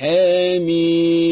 حميم.